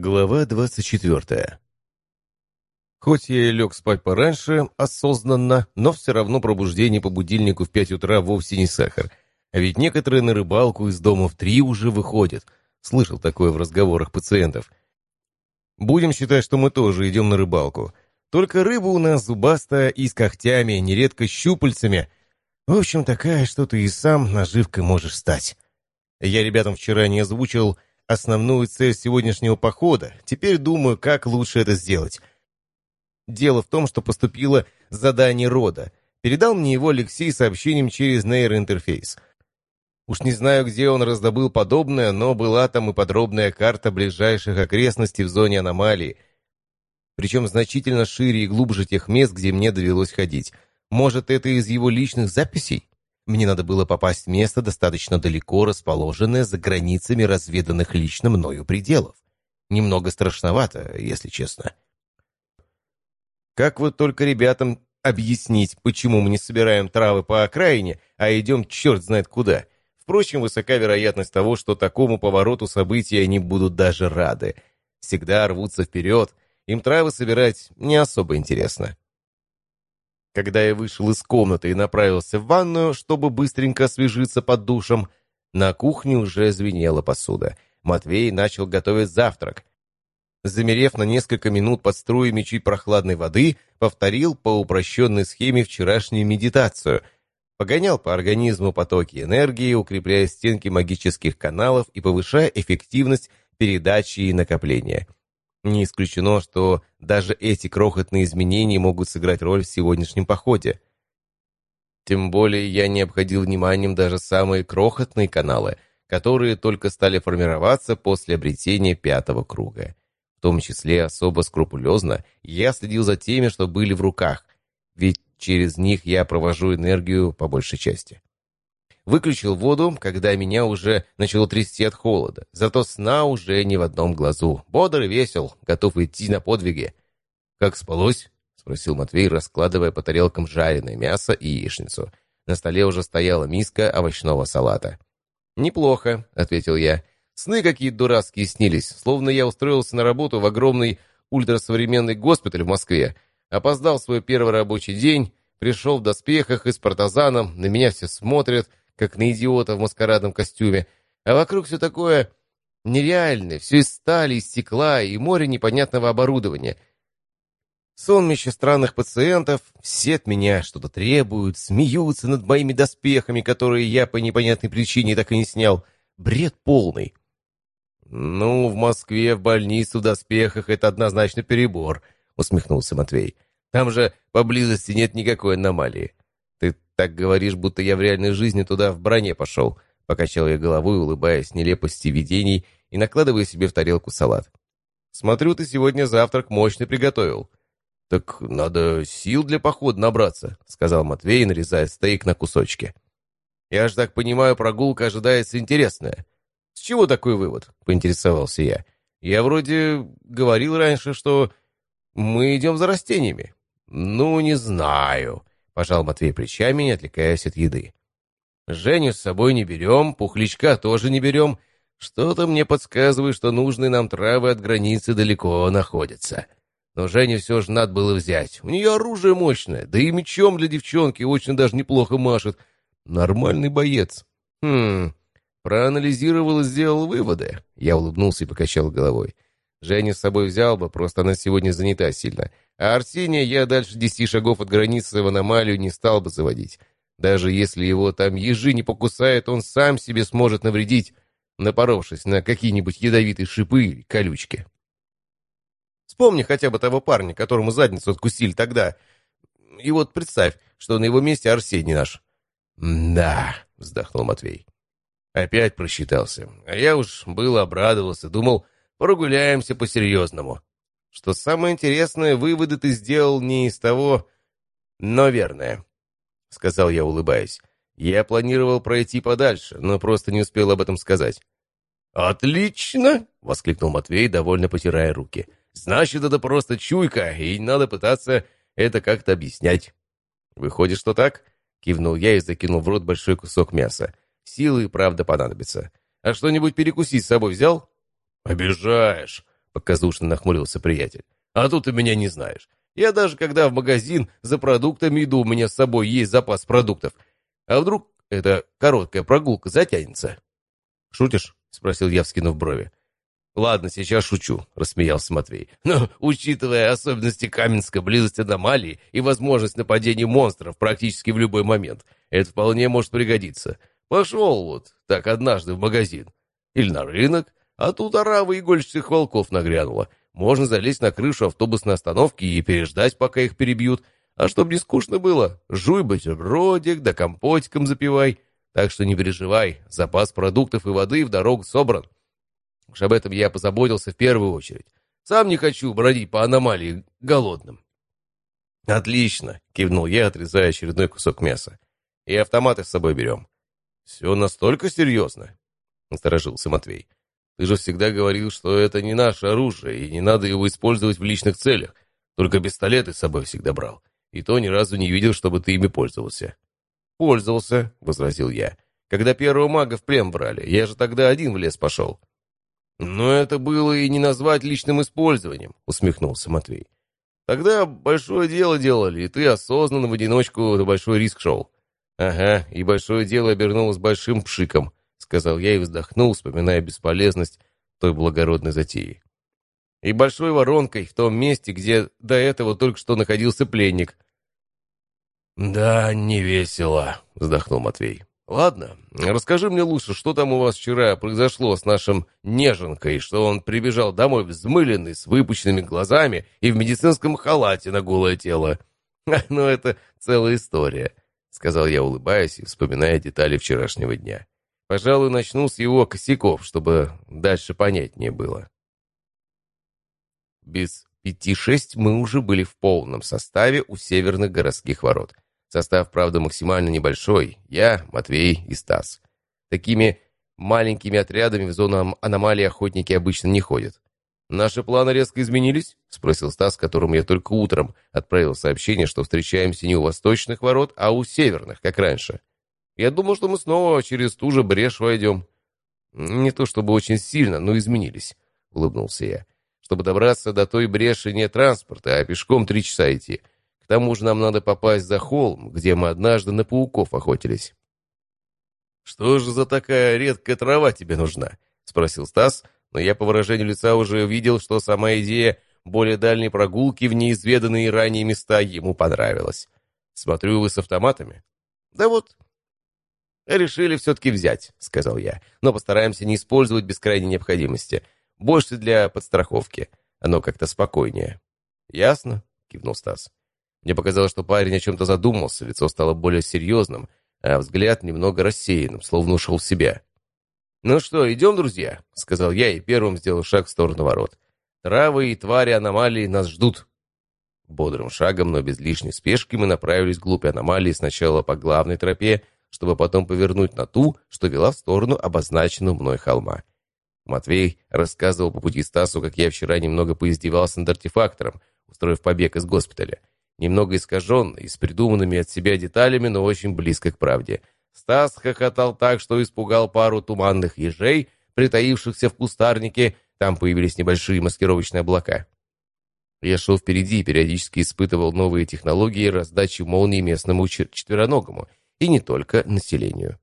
Глава двадцать четвертая. Хоть я и лег спать пораньше, осознанно, но все равно пробуждение по будильнику в пять утра вовсе не сахар. А ведь некоторые на рыбалку из дома в три уже выходят. Слышал такое в разговорах пациентов. Будем считать, что мы тоже идем на рыбалку. Только рыба у нас зубастая и с когтями, нередко щупальцами. В общем, такая, что ты и сам наживкой можешь стать. Я ребятам вчера не озвучил основную цель сегодняшнего похода. Теперь думаю, как лучше это сделать. Дело в том, что поступило задание рода. Передал мне его Алексей сообщением через нейроинтерфейс. Уж не знаю, где он раздобыл подобное, но была там и подробная карта ближайших окрестностей в зоне аномалии. Причем значительно шире и глубже тех мест, где мне довелось ходить. Может, это из его личных записей? Мне надо было попасть в место, достаточно далеко расположенное за границами разведанных лично мною пределов. Немного страшновато, если честно. Как вот только ребятам объяснить, почему мы не собираем травы по окраине, а идем черт знает куда? Впрочем, высока вероятность того, что такому повороту событий они будут даже рады. Всегда рвутся вперед, им травы собирать не особо интересно. Когда я вышел из комнаты и направился в ванную, чтобы быстренько освежиться под душем, на кухне уже звенела посуда. Матвей начал готовить завтрак. Замерев на несколько минут под струями чуть прохладной воды, повторил по упрощенной схеме вчерашнюю медитацию. Погонял по организму потоки энергии, укрепляя стенки магических каналов и повышая эффективность передачи и накопления. Не исключено, что даже эти крохотные изменения могут сыграть роль в сегодняшнем походе. Тем более я не обходил вниманием даже самые крохотные каналы, которые только стали формироваться после обретения пятого круга. В том числе особо скрупулезно я следил за теми, что были в руках, ведь через них я провожу энергию по большей части. Выключил воду, когда меня уже начало трясти от холода. Зато сна уже не в одном глазу. Бодр и весел, готов идти на подвиги. «Как спалось?» — спросил Матвей, раскладывая по тарелкам жареное мясо и яичницу. На столе уже стояла миска овощного салата. «Неплохо», — ответил я. «Сны какие дурацкие снились, словно я устроился на работу в огромный ультрасовременный госпиталь в Москве. Опоздал свой первый рабочий день, пришел в доспехах и с партазаном, на меня все смотрят, как на идиота в маскарадном костюме, а вокруг все такое нереальное, все из стали, из стекла и море непонятного оборудования. Сонмище странных пациентов, все от меня что-то требуют, смеются над моими доспехами, которые я по непонятной причине так и не снял. Бред полный. «Ну, в Москве в больницу в доспехах это однозначно перебор», — усмехнулся Матвей. «Там же поблизости нет никакой аномалии. Так говоришь, будто я в реальной жизни туда в броне пошел. Покачал я головой, улыбаясь нелепости видений и накладывая себе в тарелку салат. Смотрю, ты сегодня завтрак мощный приготовил. Так надо сил для похода набраться, сказал Матвей, нарезая стейк на кусочки. Я ж так понимаю, прогулка ожидается интересная. С чего такой вывод? Поинтересовался я. Я вроде говорил раньше, что мы идем за растениями. Ну, не знаю. Пожал Матвей плечами, не отвлекаясь от еды. Женю с собой не берем, пухлячка тоже не берем. Что-то мне подсказывает, что нужные нам травы от границы далеко находятся. Но Женю все же надо было взять. У нее оружие мощное, да и мечом для девчонки очень даже неплохо машет. Нормальный боец. Хм, проанализировал и сделал выводы. Я улыбнулся и покачал головой. Женю с собой взял бы, просто она сегодня занята сильно. А Арсения я дальше десяти шагов от границы в аномалию не стал бы заводить. Даже если его там ежи не покусают, он сам себе сможет навредить, напоровшись на какие-нибудь ядовитые шипы или колючки. Вспомни хотя бы того парня, которому задницу откусили тогда. И вот представь, что на его месте Арсений наш. «Да», — вздохнул Матвей. Опять просчитался. А я уж был обрадовался, думал, прогуляемся по-серьезному. Что самое интересное, выводы ты сделал не из того, но верное, — сказал я, улыбаясь. Я планировал пройти подальше, но просто не успел об этом сказать. «Отлично!» — воскликнул Матвей, довольно потирая руки. «Значит, это просто чуйка, и надо пытаться это как-то объяснять». «Выходит, что так?» — кивнул я и закинул в рот большой кусок мяса. «Силы, правда, понадобятся. А что-нибудь перекусить с собой взял?» «Обижаешь!» — показушно нахмурился приятель. «А тут ты меня не знаешь. Я даже когда в магазин за продуктами иду, у меня с собой есть запас продуктов. А вдруг эта короткая прогулка затянется?» «Шутишь?» — спросил я, вскинув брови. «Ладно, сейчас шучу», — рассмеялся Матвей. «Но, учитывая особенности Каменска, близость аномалии и возможность нападения монстров практически в любой момент, это вполне может пригодиться. Пошел вот так однажды в магазин. Или на рынок, а тут орава игольчатых волков нагрянула. Можно залезть на крышу автобусной остановки и переждать, пока их перебьют. А чтоб не скучно было, жуй бутербродик, да компотиком запивай. Так что не переживай, запас продуктов и воды в дорогу собран. Уж об этом я позаботился в первую очередь. Сам не хочу бродить по аномалии голодным. «Отлично!» — кивнул я, отрезая очередной кусок мяса. «И автоматы с собой берем». «Все настолько серьезно?» — насторожился Матвей. «Ты же всегда говорил, что это не наше оружие, и не надо его использовать в личных целях. Только пистолеты с собой всегда брал. И то ни разу не видел, чтобы ты ими пользовался». «Пользовался», — возразил я. «Когда первого мага в плен брали, я же тогда один в лес пошел». «Но это было и не назвать личным использованием», — усмехнулся Матвей. «Тогда большое дело делали, и ты осознанно в одиночку на большой риск шел». «Ага, и большое дело обернулось большим пшиком», — сказал я и вздохнул, вспоминая бесполезность той благородной затеи. «И большой воронкой в том месте, где до этого только что находился пленник». «Да, не весело», — вздохнул Матвей. «Ладно, расскажи мне лучше, что там у вас вчера произошло с нашим неженкой, что он прибежал домой взмыленный, с выпущенными глазами и в медицинском халате на голое тело. Ну, это целая история», — сказал я, улыбаясь и вспоминая детали вчерашнего дня. «Пожалуй, начну с его косяков, чтобы дальше понятнее было». Без пяти-шесть мы уже были в полном составе у северных городских ворот — Состав, правда, максимально небольшой. Я, Матвей и Стас. Такими маленькими отрядами в зону аномалии охотники обычно не ходят. «Наши планы резко изменились?» — спросил Стас, которому я только утром отправил сообщение, что встречаемся не у восточных ворот, а у северных, как раньше. Я думал, что мы снова через ту же брешь войдем. «Не то чтобы очень сильно, но изменились», — улыбнулся я. «Чтобы добраться до той бреши нет транспорта, а пешком три часа идти. К тому же нам надо попасть за холм, где мы однажды на пауков охотились. «Что же за такая редкая трава тебе нужна?» — спросил Стас, но я по выражению лица уже видел, что сама идея более дальней прогулки в неизведанные ранее места ему понравилась. «Смотрю, вы с автоматами?» «Да вот». «Решили все-таки взять», — сказал я, «но постараемся не использовать без крайней необходимости. Больше для подстраховки. Оно как-то спокойнее». «Ясно», — кивнул Стас. Мне показалось, что парень о чем-то задумался, лицо стало более серьезным, а взгляд немного рассеянным, словно ушел в себя. «Ну что, идем, друзья?» — сказал я и первым сделал шаг в сторону ворот. «Травы и твари аномалии нас ждут». Бодрым шагом, но без лишней спешки, мы направились вглубь аномалии сначала по главной тропе, чтобы потом повернуть на ту, что вела в сторону обозначенного мной холма. Матвей рассказывал по пути Стасу, как я вчера немного поиздевался над артефактором, устроив побег из госпиталя немного искаженный, с придуманными от себя деталями, но очень близко к правде. Стас хохотал так, что испугал пару туманных ежей, притаившихся в кустарнике, там появились небольшие маскировочные облака. Я шел впереди и периодически испытывал новые технологии раздачи молний местному четвероногому, и не только населению.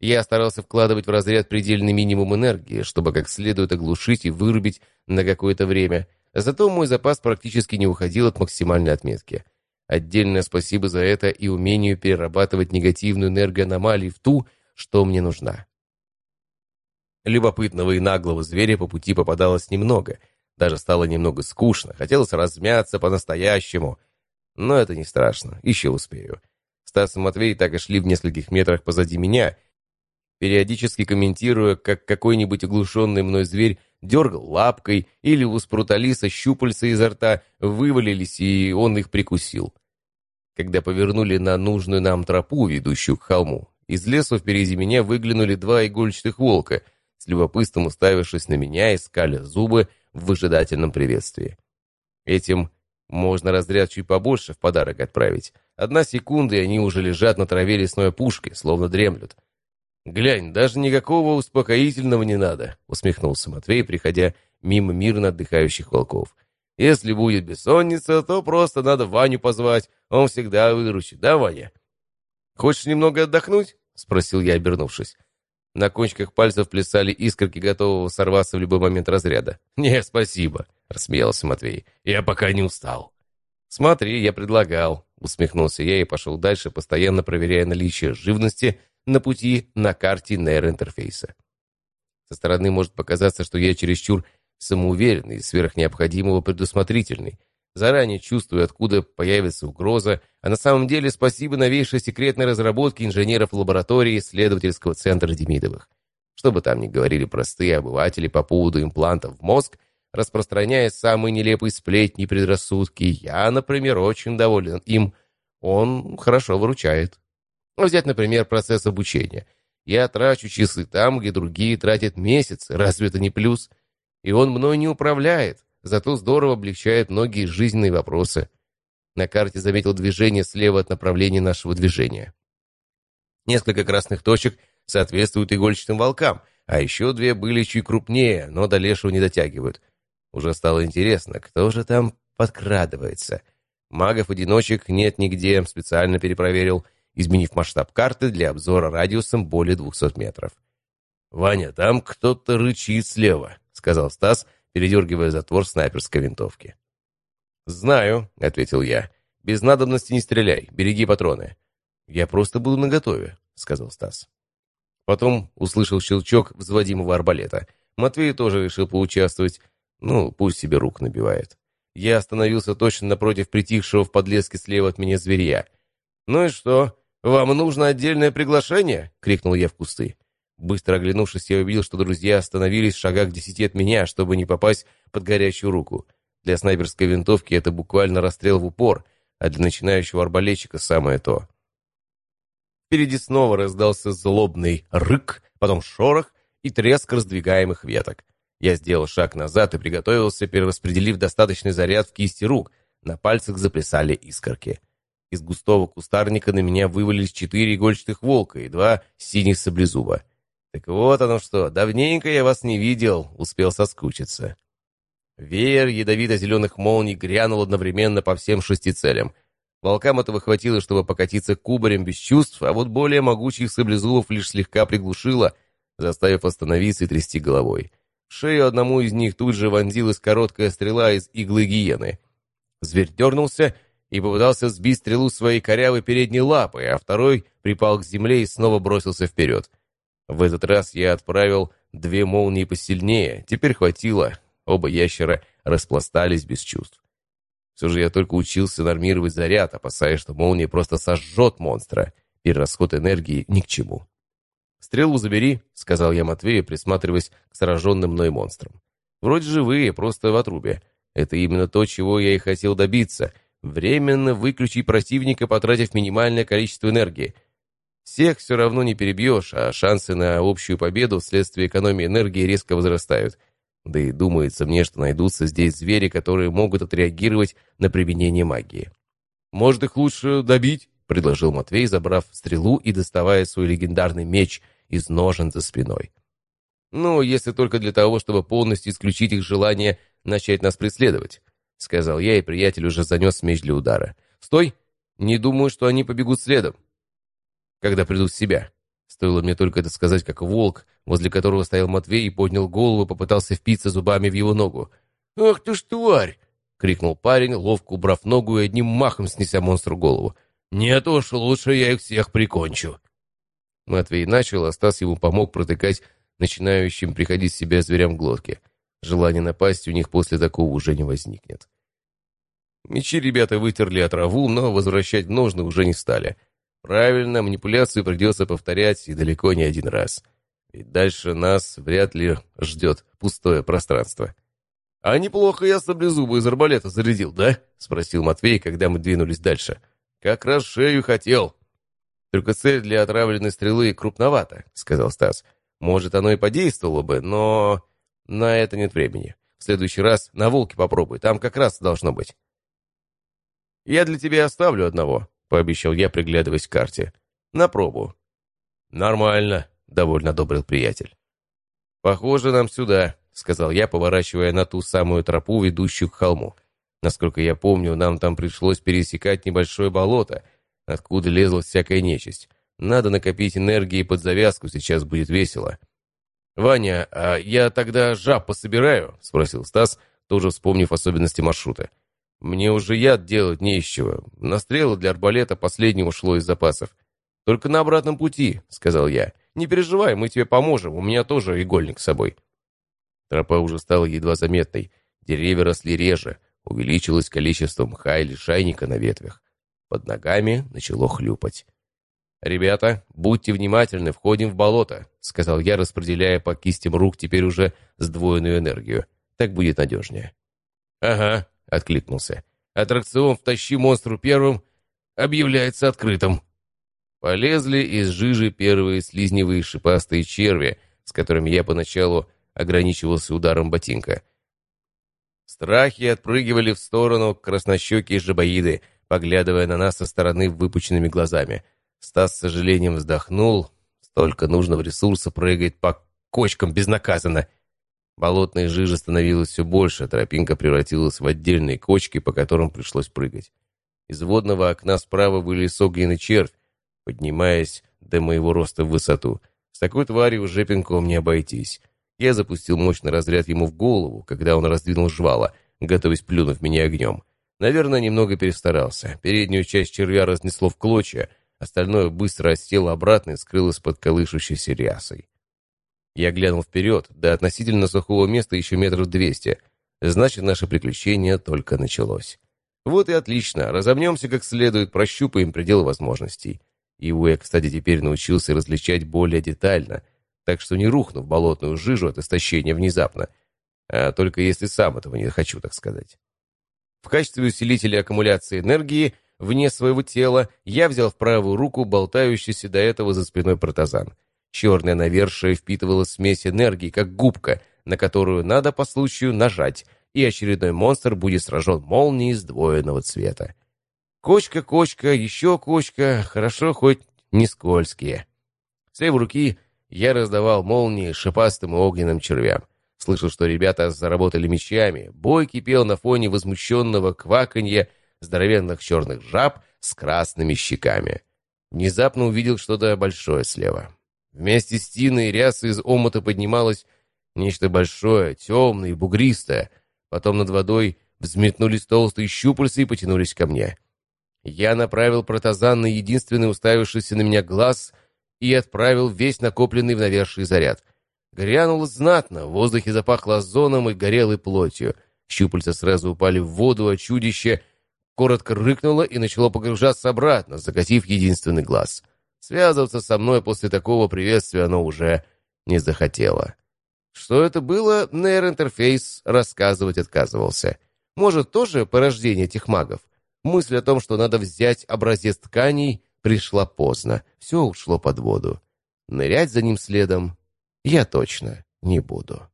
Я старался вкладывать в разряд предельный минимум энергии, чтобы как следует оглушить и вырубить на какое-то время, Зато мой запас практически не уходил от максимальной отметки. Отдельное спасибо за это и умению перерабатывать негативную энергию аномалий в ту, что мне нужна. Любопытного и наглого зверя по пути попадалось немного. Даже стало немного скучно. Хотелось размяться по-настоящему. Но это не страшно. Еще успею. Стас и Матвей так и шли в нескольких метрах позади меня, периодически комментируя, как какой-нибудь оглушенный мной зверь дергал лапкой, или у спруталиса щупальца изо рта вывалились, и он их прикусил. Когда повернули на нужную нам тропу, ведущую к холму, из леса впереди меня выглянули два игольчатых волка, с любопытством уставившись на меня, искали зубы в выжидательном приветствии. Этим можно разряд чуть побольше в подарок отправить. Одна секунда, и они уже лежат на траве лесной пушки, словно дремлют. «Глянь, даже никакого успокоительного не надо», — усмехнулся Матвей, приходя мимо мирно отдыхающих волков. Если будет бессонница, то просто надо Ваню позвать, он всегда выручит, да, Ваня? «Хочешь немного отдохнуть?» — спросил я, обернувшись. На кончиках пальцев плясали искорки, готового сорваться в любой момент разряда. «Не, спасибо», — рассмеялся Матвей. «Я пока не устал». «Смотри, я предлагал», — усмехнулся я и пошел дальше, постоянно проверяя наличие живности на пути на карте нейроинтерфейса. Со стороны может показаться, что я чересчур самоуверенный, сверх необходимого предусмотрительный, заранее чувствую, откуда появится угроза, а на самом деле спасибо новейшей секретной разработке инженеров лаборатории исследовательского центра Демидовых. Что бы там ни говорили простые обыватели по поводу имплантов в мозг, распространяя самые нелепые сплетни и предрассудки, я, например, очень доволен им. Он хорошо выручает. Взять, например, процесс обучения. Я трачу часы там, где другие тратят месяцы. Разве это не плюс? И он мной не управляет зато здорово облегчает многие жизненные вопросы. На карте заметил движение слева от направления нашего движения. Несколько красных точек соответствуют игольчатым волкам, а еще две были чуть крупнее, но до лешего не дотягивают. Уже стало интересно, кто же там подкрадывается. Магов-одиночек нет нигде, специально перепроверил, изменив масштаб карты для обзора радиусом более 200 метров. «Ваня, там кто-то рычит слева», — сказал Стас, передергивая затвор снайперской винтовки. «Знаю», — ответил я. «Без надобности не стреляй, береги патроны». «Я просто буду наготове», — сказал Стас. Потом услышал щелчок взводимого арбалета. Матвей тоже решил поучаствовать. Ну, пусть себе рук набивает. Я остановился точно напротив притихшего в подлеске слева от меня зверя. «Ну и что? Вам нужно отдельное приглашение?» — крикнул я в кусты. Быстро оглянувшись, я увидел, что друзья остановились в шагах десяти от меня, чтобы не попасть под горячую руку. Для снайперской винтовки это буквально расстрел в упор, а для начинающего арбалетчика самое то. Впереди снова раздался злобный рык, потом шорох и треск раздвигаемых веток. Я сделал шаг назад и приготовился, перераспределив достаточный заряд в кисти рук. На пальцах заплясали искорки. Из густого кустарника на меня вывалились четыре игольчатых волка и два синих саблезуба. «Так вот оно что, давненько я вас не видел», — успел соскучиться. Веер ядовито-зеленых молний грянул одновременно по всем шести целям. Волкам этого хватило, чтобы покатиться кубарем без чувств, а вот более могучих саблезубов лишь слегка приглушило, заставив остановиться и трясти головой. В шею одному из них тут же вонзилась короткая стрела из иглы гиены. Зверь дернулся и попытался сбить стрелу своей корявой передней лапой, а второй припал к земле и снова бросился вперед. В этот раз я отправил две молнии посильнее. Теперь хватило. Оба ящера распластались без чувств. Все же я только учился нормировать заряд, опасаясь, что молния просто сожжет монстра. Перерасход энергии ни к чему. «Стрелу забери», — сказал я Матвею, присматриваясь к сраженным мной монстрам. «Вроде живые, просто в отрубе. Это именно то, чего я и хотел добиться. Временно выключить противника, потратив минимальное количество энергии — всех все равно не перебьешь, а шансы на общую победу вследствие экономии энергии резко возрастают. Да и думается мне, что найдутся здесь звери, которые могут отреагировать на применение магии. «Может, их лучше добить?» — предложил Матвей, забрав стрелу и доставая свой легендарный меч из ножен за спиной. «Ну, если только для того, чтобы полностью исключить их желание начать нас преследовать», — сказал я, и приятель уже занес меч для удара. «Стой! Не думаю, что они побегут следом когда придут в себя. Стоило мне только это сказать, как волк, возле которого стоял Матвей, поднял голову попытался впиться зубами в его ногу. «Ах ты ж тварь!» — крикнул парень, ловко убрав ногу и одним махом снеся монстру голову. «Нет уж, лучше я их всех прикончу». Матвей начал, а Стас ему помог протыкать начинающим приходить в себя зверям глотки. Желание напасть у них после такого уже не возникнет. Мечи ребята вытерли от траву, но возвращать ножны уже не стали. Правильно, манипуляцию придется повторять и далеко не один раз. Ведь дальше нас вряд ли ждет пустое пространство. «А неплохо я саблезубы из арбалета зарядил, да?» — спросил Матвей, когда мы двинулись дальше. «Как раз шею хотел». «Только цель для отравленной стрелы крупновата», — сказал Стас. «Может, оно и подействовало бы, но на это нет времени. В следующий раз на волке попробуй, там как раз должно быть». «Я для тебя оставлю одного», — пообещал я, приглядываясь к карте. «На пробу». «Нормально», — довольно одобрил приятель. «Похоже, нам сюда», — сказал я, поворачивая на ту самую тропу, ведущую к холму. Насколько я помню, нам там пришлось пересекать небольшое болото, откуда лезла всякая нечисть. Надо накопить энергии под завязку, сейчас будет весело. «Ваня, а я тогда жаб пособираю?» — спросил Стас, тоже вспомнив особенности маршрута. «Мне уже яд делать не из чего. На для арбалета последнего ушло из запасов. Только на обратном пути», — сказал я. «Не переживай, мы тебе поможем, у меня тоже игольник с собой». Тропа уже стала едва заметной. Деревья росли реже, увеличилось количество мха и лишайника на ветвях. Под ногами начало хлюпать. «Ребята, будьте внимательны, входим в болото», — сказал я, распределяя по кистям рук теперь уже сдвоенную энергию. Так будет надежнее. «Ага», — откликнулся. «Аттракцион «Втащи монстру первым» объявляется открытым». Полезли из жижи первые слизневые шипастые черви, с которыми я поначалу ограничивался ударом ботинка. Страхи отпрыгивали в сторону краснощекие жабоиды, поглядывая на нас со стороны выпученными глазами. Стас с сожалением вздохнул. Столько нужного ресурса прыгает по кочкам безнаказанно. Болотной жижи становилось все больше, тропинка превратилась в отдельные кочки, по которым пришлось прыгать. Из водного окна справа вылез огненный червь, поднимаясь до моего роста в высоту. С такой тварью уже пинком не обойтись. Я запустил мощный разряд ему в голову, когда он раздвинул жвала, готовясь плюнуть меня огнем. Наверное, немного перестарался. Переднюю часть червя разнесло в клочья, остальное быстро осело обратно и скрылось под колышущейся рясой. Я глянул вперед, до относительно сухого места еще метров двести. Значит, наше приключение только началось. Вот и отлично, разомнемся как следует, прощупаем предел возможностей. И Уэ, кстати, теперь научился различать более детально, так что не рухну в болотную жижу от истощения внезапно, а только если сам этого не хочу, так сказать. В качестве усилителя аккумуляции энергии вне своего тела я взял в правую руку болтающийся до этого за спиной протазан — Черное навершие впитывало смесь энергии, как губка, на которую надо по случаю нажать, и очередной монстр будет сражен молнией сдвоенного цвета. Кочка, кочка, еще кочка, хорошо хоть не скользкие. С левой руки я раздавал молнии шипастым и огненным червям. Слышал, что ребята заработали мечами. Бой кипел на фоне возмущенного кваканья здоровенных черных жаб с красными щеками. Внезапно увидел что-то большое слева. Вместе с тиной и рясой из омута поднималось нечто большое, темное и бугристое. Потом над водой взметнулись толстые щупальца и потянулись ко мне. Я направил протазан на единственный уставившийся на меня глаз и отправил весь накопленный в навершие заряд. Грянуло знатно, в воздухе запахло озоном и горелой плотью. Щупальца сразу упали в воду, а чудище коротко рыкнуло и начало погружаться обратно, закатив единственный глаз — Связываться со мной после такого приветствия оно уже не захотело. Что это было, нейроинтерфейс рассказывать отказывался. Может, тоже порождение этих магов? Мысль о том, что надо взять образец тканей, пришла поздно. Все ушло под воду. Нырять за ним следом я точно не буду.